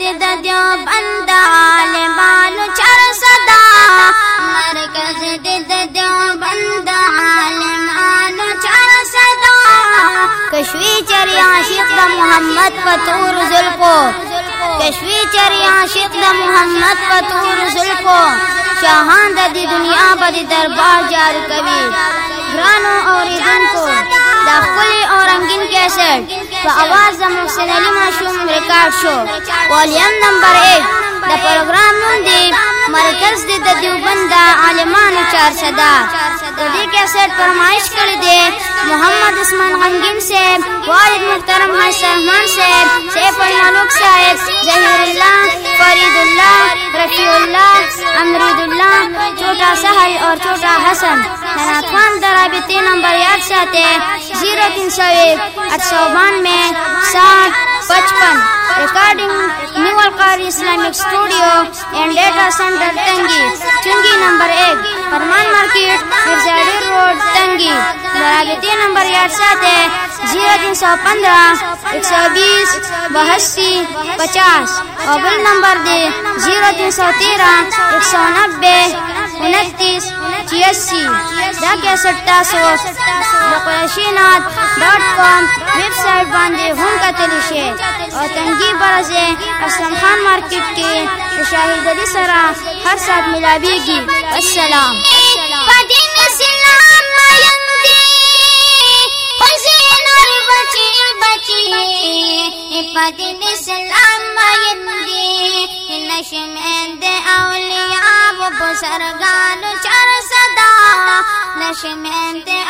د دیو بند عالمانو چر صدا. مرکز د دیو بند عالمانو چر صدا. کشوی چری عاشق د محمد پتور زلفو. کشوی چری عاشق د محمد پتور زلفو. شاہان د دی دنیا بدی دربار جار کوي. گرانو اوریدونکو دا خپل او رنگین کیسٹ په آواز محسن علی معصوم ریکارڈ شو. والیم نمبر ایک. دا پروگرام نوم دی مرکز دی دا دیوبند د عالمانو چارصدا د دی کیسٹ پرمائش کړی دی محمد عثمان غنگین سے والد محترم حیث رحمان سے سیف الملوک صاحب زہر اللہ، فرید اللہ رفی اللہ امرید اللہ چوٹا سہل اور چوٹا حسن. خان درابطے نمبر یاد ساتے، زیرو تین سو ایک آٹھ ساٹھ پچپن recording new Al-Qari Islamic studio and data centre Tangi, چنگی نمبر ایک فرمان مارکیٹ مرزاڈی روڈ، تنگی۔ درابطے نمبر یاد ساتے زیرو تین سو پندرہ، ایک سو بیس بہسی پچاس۔ اور بل نمبر دے، زیرو تین سو تیرہ، ایک سو نبے۔ چھیاسی دا کیسٹ تاسو لقرشینات ڈاٹ کام ویب سائٹ باندې هم کتلی شي او تنګي برزه اسلام خان مارکیټ کې شاهد علی سره هر سات ملاويږي السلام پدین اسلام مایندې حسین اور بچی بچی پدین اسلام مایندې نشمند اولیاء و بزرگان چر صدا نشمند اولیاء